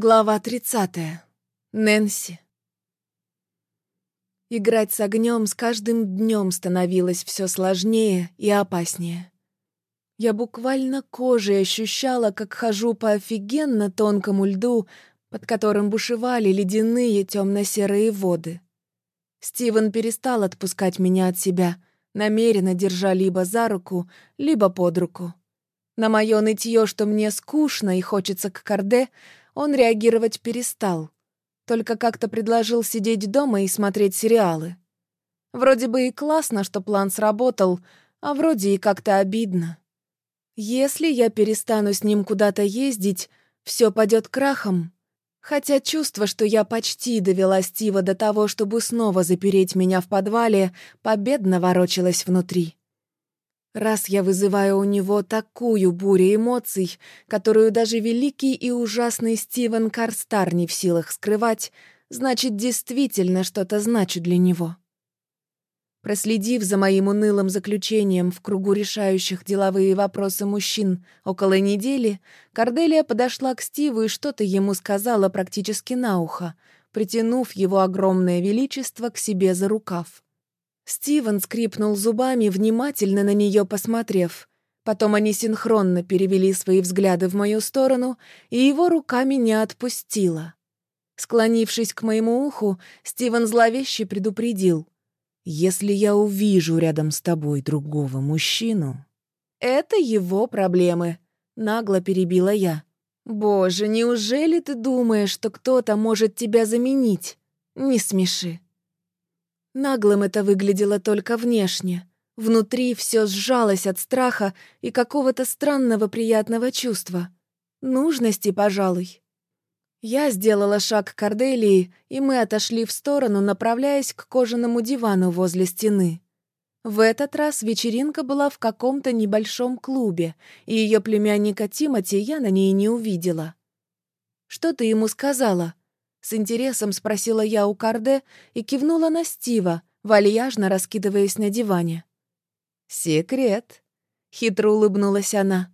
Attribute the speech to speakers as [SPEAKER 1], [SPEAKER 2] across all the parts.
[SPEAKER 1] Глава 30. Нэнси. Играть с огнем с каждым днем становилось все сложнее и опаснее. Я буквально кожей ощущала, как хожу по офигенно тонкому льду, под которым бушевали ледяные темно-серые воды. Стивен перестал отпускать меня от себя, намеренно держа либо за руку, либо под руку. На мое нытье, что мне скучно и хочется к Карде, он реагировать перестал. Только как-то предложил сидеть дома и смотреть сериалы. Вроде бы и классно, что план сработал, а вроде и как-то обидно. Если я перестану с ним куда-то ездить, все пойдет крахом. Хотя чувство, что я почти довела Стива до того, чтобы снова запереть меня в подвале, победно ворочалось внутри. Раз я вызываю у него такую бурю эмоций, которую даже великий и ужасный Стивен Карстар не в силах скрывать, значит, действительно что-то значит для него. Проследив за моим унылым заключением в кругу решающих деловые вопросы мужчин около недели, Корделия подошла к Стиву и что-то ему сказала практически на ухо, притянув его огромное величество к себе за рукав. Стивен скрипнул зубами, внимательно на нее посмотрев. Потом они синхронно перевели свои взгляды в мою сторону, и его рука меня отпустила. Склонившись к моему уху, Стивен зловеще предупредил. «Если я увижу рядом с тобой другого мужчину...» «Это его проблемы», — нагло перебила я. «Боже, неужели ты думаешь, что кто-то может тебя заменить? Не смеши». Наглым это выглядело только внешне. Внутри все сжалось от страха и какого-то странного приятного чувства. Нужности, пожалуй. Я сделала шаг к Корделии, и мы отошли в сторону, направляясь к кожаному дивану возле стены. В этот раз вечеринка была в каком-то небольшом клубе, и ее племянника Тимати я на ней не увидела. «Что ты ему сказала?» С интересом спросила я у Карде и кивнула на Стива, вальяжно раскидываясь на диване. «Секрет», — хитро улыбнулась она.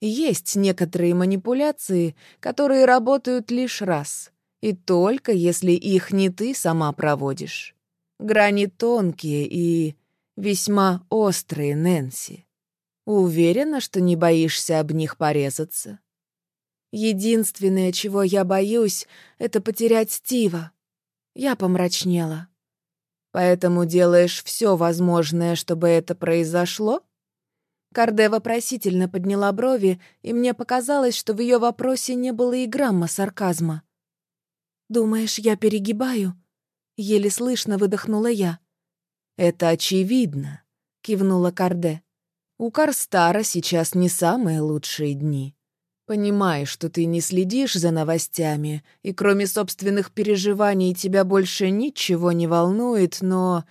[SPEAKER 1] «Есть некоторые манипуляции, которые работают лишь раз, и только если их не ты сама проводишь. Грани тонкие и весьма острые, Нэнси. Уверена, что не боишься об них порезаться?» Единственное, чего я боюсь, это потерять Стива. Я помрачнела. Поэтому делаешь все возможное, чтобы это произошло? Карде вопросительно подняла брови, и мне показалось, что в ее вопросе не было и грамма сарказма. «Думаешь, я перегибаю?» Еле слышно выдохнула я. «Это очевидно», — кивнула Карде. «У Карстара сейчас не самые лучшие дни. Понимаю, что ты не следишь за новостями, и кроме собственных переживаний тебя больше ничего не волнует, но...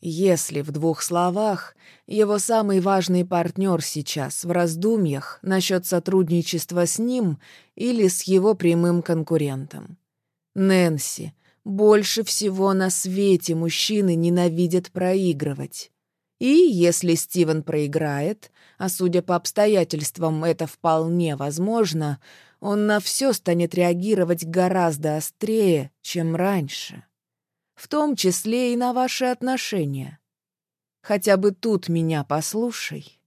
[SPEAKER 1] Если в двух словах, его самый важный партнер сейчас в раздумьях насчет сотрудничества с ним или с его прямым конкурентом. Нэнси, больше всего на свете мужчины ненавидят проигрывать. И если Стивен проиграет, а судя по обстоятельствам это вполне возможно, он на все станет реагировать гораздо острее, чем раньше. В том числе и на ваши отношения. Хотя бы тут меня послушай.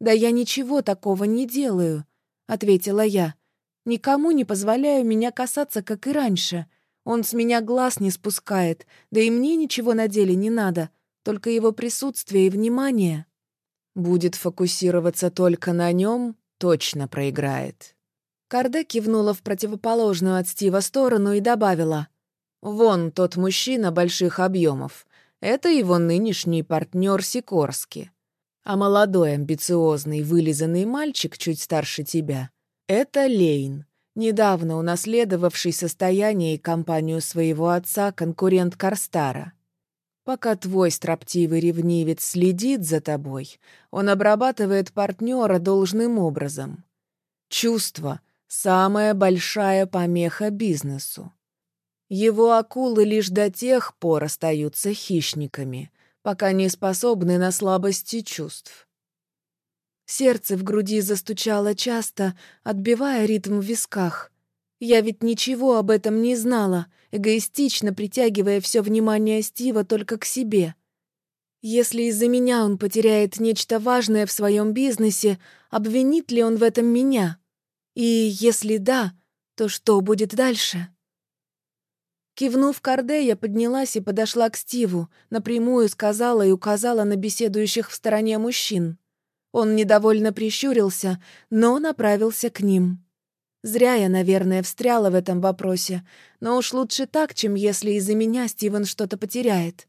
[SPEAKER 1] «Да я ничего такого не делаю», — ответила я. «Никому не позволяю меня касаться, как и раньше. Он с меня глаз не спускает, да и мне ничего на деле не надо, только его присутствие и внимание» будет фокусироваться только на нем, точно проиграет. Карде кивнула в противоположную от Стива сторону и добавила. «Вон тот мужчина больших объемов. Это его нынешний партнер Сикорски. А молодой, амбициозный, вылизанный мальчик чуть старше тебя — это Лейн, недавно унаследовавший состояние и компанию своего отца конкурент Карстара. Пока твой строптивый ревнивец следит за тобой, он обрабатывает партнера должным образом. Чувство — самая большая помеха бизнесу. Его акулы лишь до тех пор остаются хищниками, пока не способны на слабости чувств. Сердце в груди застучало часто, отбивая ритм в висках. Я ведь ничего об этом не знала, эгоистично притягивая все внимание Стива только к себе. Если из-за меня он потеряет нечто важное в своем бизнесе, обвинит ли он в этом меня? И если да, то что будет дальше? Кивнув Карде, я поднялась и подошла к Стиву, напрямую сказала и указала на беседующих в стороне мужчин. Он недовольно прищурился, но направился к ним. Зря я, наверное, встряла в этом вопросе, но уж лучше так, чем если из-за меня Стивен что-то потеряет.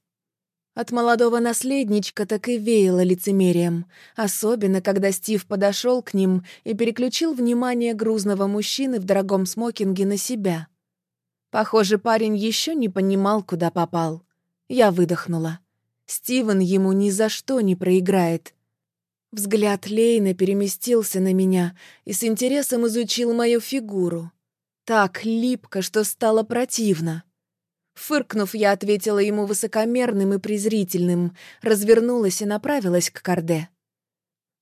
[SPEAKER 1] От молодого наследничка так и веяло лицемерием, особенно когда Стив подошел к ним и переключил внимание грузного мужчины в дорогом смокинге на себя. Похоже, парень еще не понимал, куда попал. Я выдохнула. Стивен ему ни за что не проиграет. Взгляд Лейна переместился на меня и с интересом изучил мою фигуру. Так липко, что стало противно. Фыркнув, я ответила ему высокомерным и презрительным, развернулась и направилась к Карде.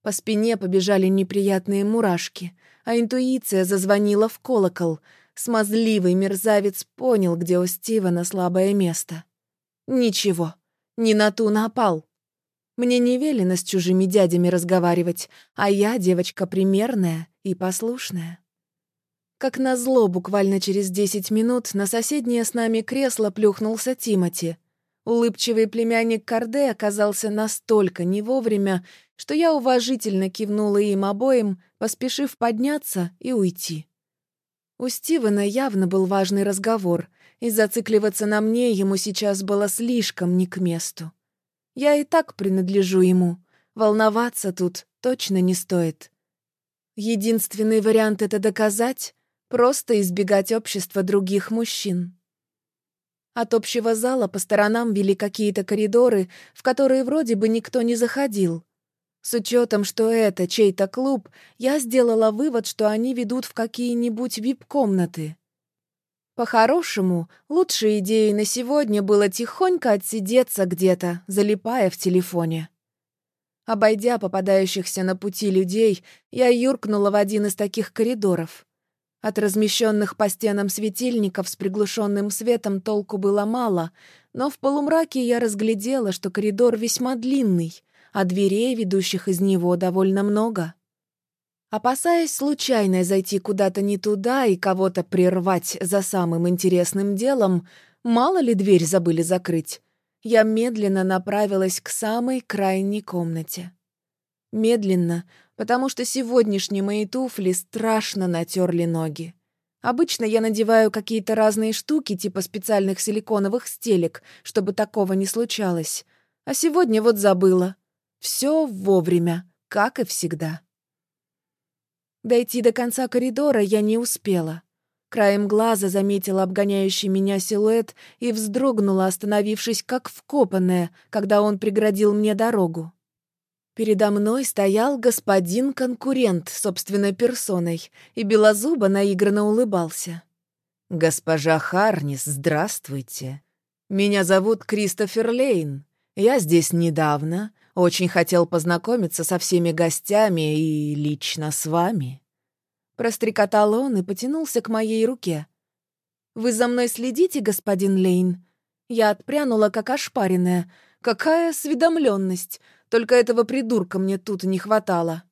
[SPEAKER 1] По спине побежали неприятные мурашки, а интуиция зазвонила в колокол. Смазливый мерзавец понял, где у Стивена слабое место. Ничего, не на ту напал. Мне не велено с чужими дядями разговаривать, а я девочка примерная и послушная. Как назло, буквально через десять минут на соседнее с нами кресло плюхнулся Тимати. Улыбчивый племянник Карде оказался настолько не вовремя, что я уважительно кивнула им обоим, поспешив подняться и уйти. У Стивена явно был важный разговор, и зацикливаться на мне ему сейчас было слишком не к месту. Я и так принадлежу ему, волноваться тут точно не стоит. Единственный вариант это доказать Просто избегать общества других мужчин. От общего зала по сторонам вели какие-то коридоры, в которые вроде бы никто не заходил. С учетом, что это чей-то клуб, я сделала вывод, что они ведут в какие-нибудь вип-комнаты. По-хорошему, лучшей идеей на сегодня было тихонько отсидеться где-то, залипая в телефоне. Обойдя попадающихся на пути людей, я юркнула в один из таких коридоров. От размещенных по стенам светильников с приглушенным светом толку было мало, но в полумраке я разглядела, что коридор весьма длинный, а дверей, ведущих из него, довольно много. Опасаясь случайно зайти куда-то не туда и кого-то прервать за самым интересным делом, мало ли дверь забыли закрыть, я медленно направилась к самой крайней комнате. Медленно, потому что сегодняшние мои туфли страшно натерли ноги. Обычно я надеваю какие-то разные штуки, типа специальных силиконовых стелек, чтобы такого не случалось. А сегодня вот забыла. Все вовремя, как и всегда. Дойти до конца коридора я не успела. Краем глаза заметила обгоняющий меня силуэт и вздрогнула, остановившись как вкопанная, когда он преградил мне дорогу. Передо мной стоял господин-конкурент собственной персоной, и Белозуба наигранно улыбался. «Госпожа Харнис, здравствуйте. Меня зовут Кристофер Лейн. Я здесь недавно, очень хотел познакомиться со всеми гостями и лично с вами». Прострекотал он и потянулся к моей руке. «Вы за мной следите, господин Лейн?» Я отпрянула, как ошпаренная. «Какая осведомленность! Только этого придурка мне тут не хватало.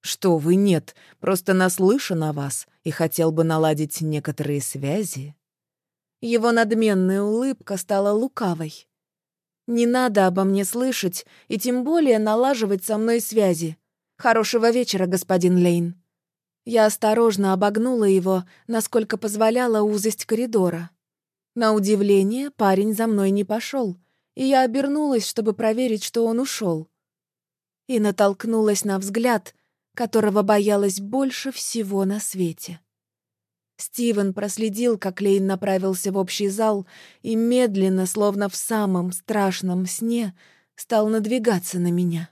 [SPEAKER 1] Что вы, нет, просто наслышан о вас и хотел бы наладить некоторые связи. Его надменная улыбка стала лукавой. Не надо обо мне слышать и тем более налаживать со мной связи. Хорошего вечера, господин Лейн. Я осторожно обогнула его, насколько позволяла узость коридора. На удивление, парень за мной не пошел, и я обернулась, чтобы проверить, что он ушел. И натолкнулась на взгляд, которого боялась больше всего на свете. Стивен проследил, как Лейн направился в общий зал и медленно, словно в самом страшном сне, стал надвигаться на меня.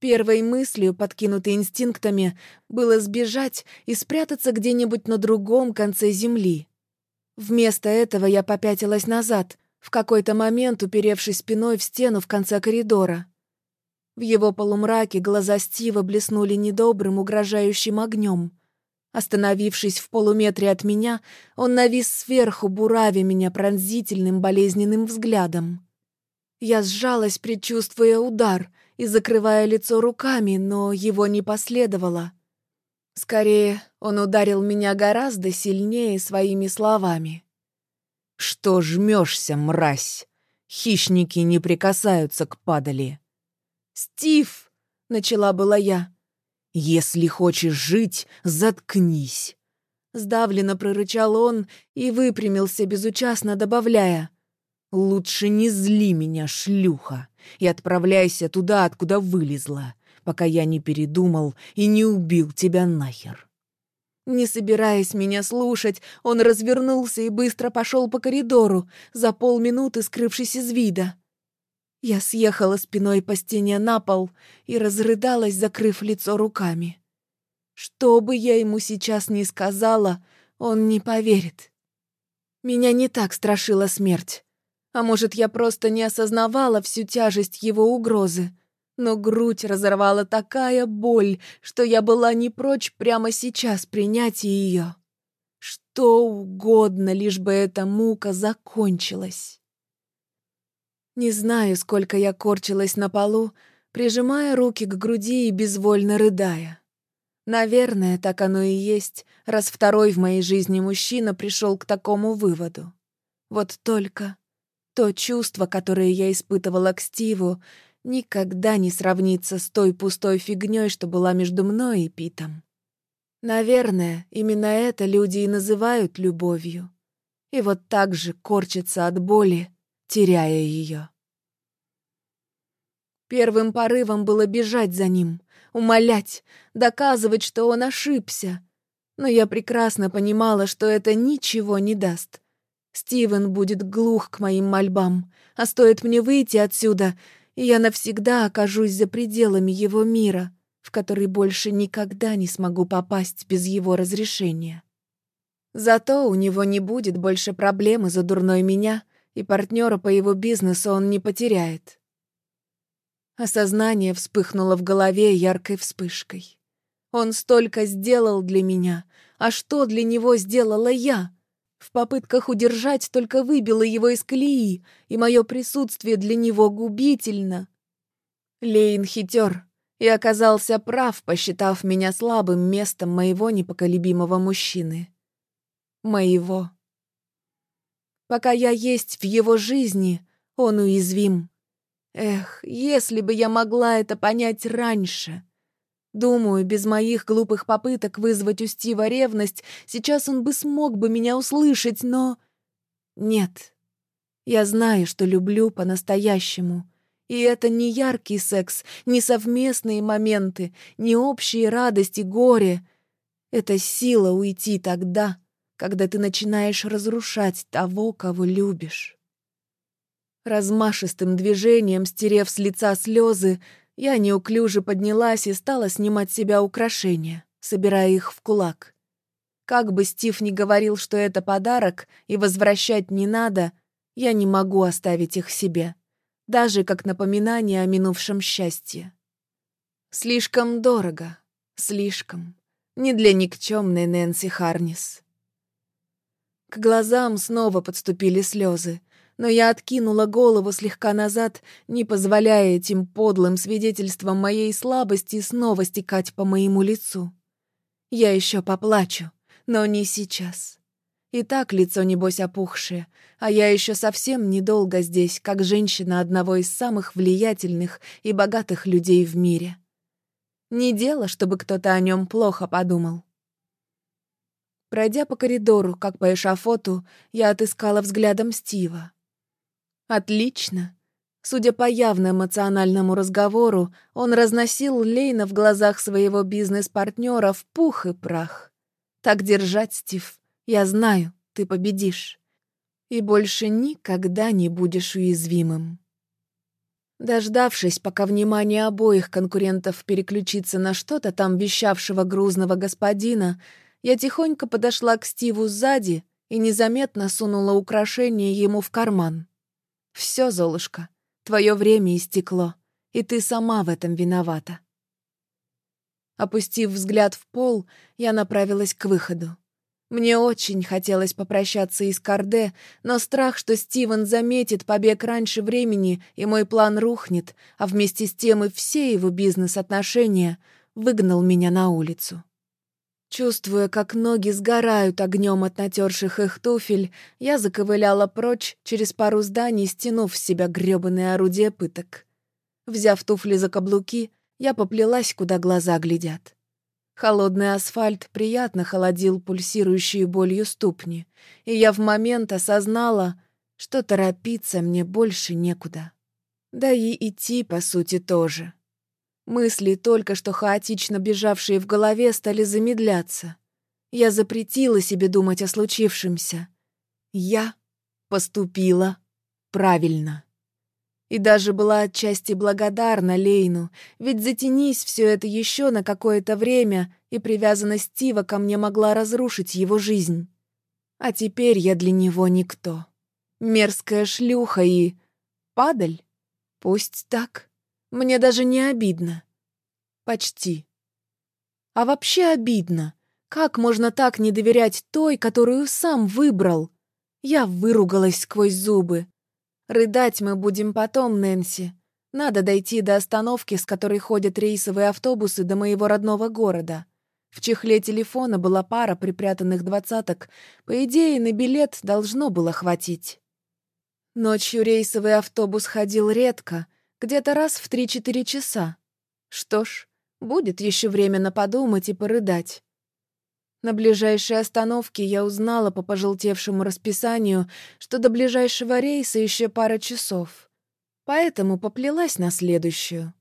[SPEAKER 1] Первой мыслью, подкинутой инстинктами, было сбежать и спрятаться где-нибудь на другом конце земли. Вместо этого я попятилась назад, в какой-то момент уперевшись спиной в стену в конце коридора. В его полумраке глаза Стива блеснули недобрым, угрожающим огнем. Остановившись в полуметре от меня, он навис сверху, буравя меня пронзительным болезненным взглядом. Я сжалась, предчувствуя удар, и закрывая лицо руками, но его не последовало. Скорее, он ударил меня гораздо сильнее своими словами. «Что жмешься, мразь? Хищники не прикасаются к падали». «Стив!» — начала была я. «Если хочешь жить, заткнись!» Сдавленно прорычал он и выпрямился, безучастно добавляя. «Лучше не зли меня, шлюха, и отправляйся туда, откуда вылезла, пока я не передумал и не убил тебя нахер». Не собираясь меня слушать, он развернулся и быстро пошел по коридору, за полминуты скрывшись из вида. Я съехала спиной по стене на пол и разрыдалась, закрыв лицо руками. Что бы я ему сейчас ни сказала, он не поверит. Меня не так страшила смерть. А может, я просто не осознавала всю тяжесть его угрозы. Но грудь разорвала такая боль, что я была не прочь прямо сейчас принять ее. Что угодно, лишь бы эта мука закончилась. Не знаю, сколько я корчилась на полу, прижимая руки к груди и безвольно рыдая. Наверное, так оно и есть, раз второй в моей жизни мужчина пришел к такому выводу. Вот только то чувство, которое я испытывала к Стиву, никогда не сравнится с той пустой фигней, что была между мной и Питом. Наверное, именно это люди и называют любовью. И вот так же корчится от боли, теряя ее. Первым порывом было бежать за ним, умолять, доказывать, что он ошибся. Но я прекрасно понимала, что это ничего не даст. Стивен будет глух к моим мольбам, а стоит мне выйти отсюда, и я навсегда окажусь за пределами его мира, в который больше никогда не смогу попасть без его разрешения. Зато у него не будет больше проблем из-за дурной меня — и партнера по его бизнесу он не потеряет. Осознание вспыхнуло в голове яркой вспышкой. Он столько сделал для меня, а что для него сделала я? В попытках удержать только выбило его из колеи, и мое присутствие для него губительно. Лейн хитер и оказался прав, посчитав меня слабым местом моего непоколебимого мужчины. Моего. Пока я есть в его жизни, он уязвим. Эх, если бы я могла это понять раньше. Думаю, без моих глупых попыток вызвать у Стива ревность, сейчас он бы смог бы меня услышать, но... Нет. Я знаю, что люблю по-настоящему. И это не яркий секс, не совместные моменты, не общие радости, горе. Это сила уйти тогда, когда ты начинаешь разрушать того, кого любишь. Размашистым движением, стерев с лица слезы, я неуклюже поднялась и стала снимать с себя украшения, собирая их в кулак. Как бы Стив ни говорил, что это подарок и возвращать не надо, я не могу оставить их себе, даже как напоминание о минувшем счастье. Слишком дорого, слишком. Не для никчемной Нэнси Харнис. К глазам снова подступили слезы, но я откинула голову слегка назад, не позволяя этим подлым свидетельствам моей слабости снова стекать по моему лицу. Я еще поплачу, но не сейчас. И так лицо, небось, опухшее, а я еще совсем недолго здесь, как женщина одного из самых влиятельных и богатых людей в мире. Не дело, чтобы кто-то о нем плохо подумал. Пройдя по коридору, как по эшафоту, я отыскала взглядом Стива. Отлично. Судя по явно эмоциональному разговору, он разносил Лейна в глазах своего бизнес-партнера в пух и прах. Так держать, Стив. Я знаю, ты победишь. И больше никогда не будешь уязвимым. Дождавшись, пока внимание обоих конкурентов переключится на что-то там вещавшего грузного господина, я тихонько подошла к Стиву сзади и незаметно сунула украшение ему в карман. «Все, Золушка, твое время истекло, и ты сама в этом виновата». Опустив взгляд в пол, я направилась к выходу. Мне очень хотелось попрощаться из Карде, но страх, что Стивен заметит побег раньше времени, и мой план рухнет, а вместе с тем и все его бизнес-отношения, выгнал меня на улицу. Чувствуя, как ноги сгорают огнем от натерших их туфель, я заковыляла прочь через пару зданий, стянув с себя грёбаное орудие пыток. Взяв туфли за каблуки, я поплелась, куда глаза глядят. Холодный асфальт приятно холодил пульсирующие болью ступни, и я в момент осознала, что торопиться мне больше некуда. Да и идти, по сути, тоже. Мысли, только что хаотично бежавшие в голове, стали замедляться. Я запретила себе думать о случившемся. Я поступила правильно. И даже была отчасти благодарна Лейну, ведь затянись все это еще на какое-то время, и привязанность Стива ко мне могла разрушить его жизнь. А теперь я для него никто. Мерзкая шлюха и... падаль? Пусть так. Мне даже не обидно. Почти. А вообще обидно. Как можно так не доверять той, которую сам выбрал? Я выругалась сквозь зубы. Рыдать мы будем потом, Нэнси. Надо дойти до остановки, с которой ходят рейсовые автобусы до моего родного города. В чехле телефона была пара припрятанных двадцаток. По идее, на билет должно было хватить. Ночью рейсовый автобус ходил редко, где-то раз в три-четыре часа. Что ж, будет еще время подумать и порыдать. На ближайшей остановке я узнала по пожелтевшему расписанию, что до ближайшего рейса еще пара часов. Поэтому поплелась на следующую.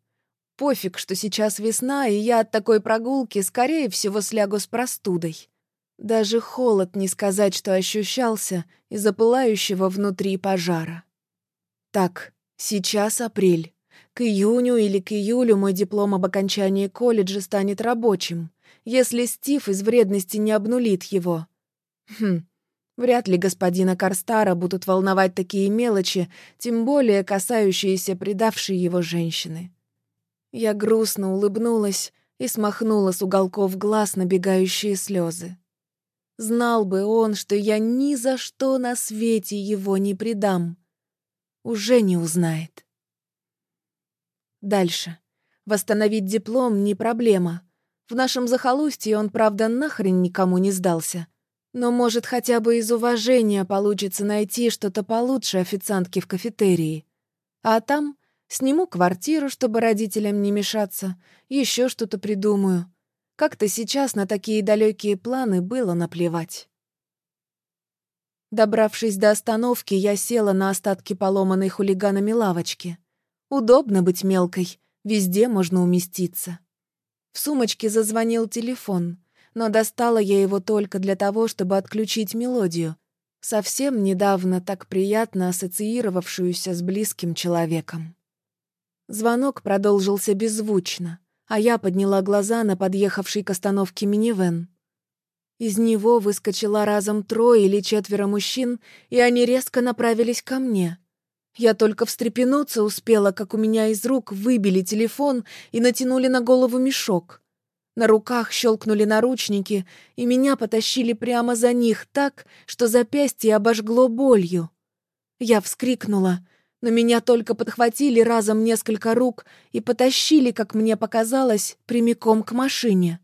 [SPEAKER 1] Пофиг, что сейчас весна, и я от такой прогулки, скорее всего, слягу с простудой. Даже холод не сказать, что ощущался из-за пылающего внутри пожара. Так, сейчас апрель. К июню или к июлю мой диплом об окончании колледжа станет рабочим если Стив из вредности не обнулит его. Хм, вряд ли господина Карстара будут волновать такие мелочи, тем более касающиеся предавшей его женщины. Я грустно улыбнулась и смахнула с уголков глаз набегающие слезы. Знал бы он, что я ни за что на свете его не предам. Уже не узнает. Дальше. Восстановить диплом не проблема. В нашем захолустье он, правда, нахрен никому не сдался. Но, может, хотя бы из уважения получится найти что-то получше официантки в кафетерии. А там сниму квартиру, чтобы родителям не мешаться, еще что-то придумаю. Как-то сейчас на такие далекие планы было наплевать. Добравшись до остановки, я села на остатки поломанной хулиганами лавочки. Удобно быть мелкой, везде можно уместиться. В сумочке зазвонил телефон, но достала я его только для того, чтобы отключить мелодию, совсем недавно так приятно ассоциировавшуюся с близким человеком. Звонок продолжился беззвучно, а я подняла глаза на подъехавший к остановке минивэн. Из него выскочило разом трое или четверо мужчин, и они резко направились ко мне — я только встрепенуться успела, как у меня из рук выбили телефон и натянули на голову мешок. На руках щелкнули наручники, и меня потащили прямо за них так, что запястье обожгло болью. Я вскрикнула, но меня только подхватили разом несколько рук и потащили, как мне показалось, прямиком к машине.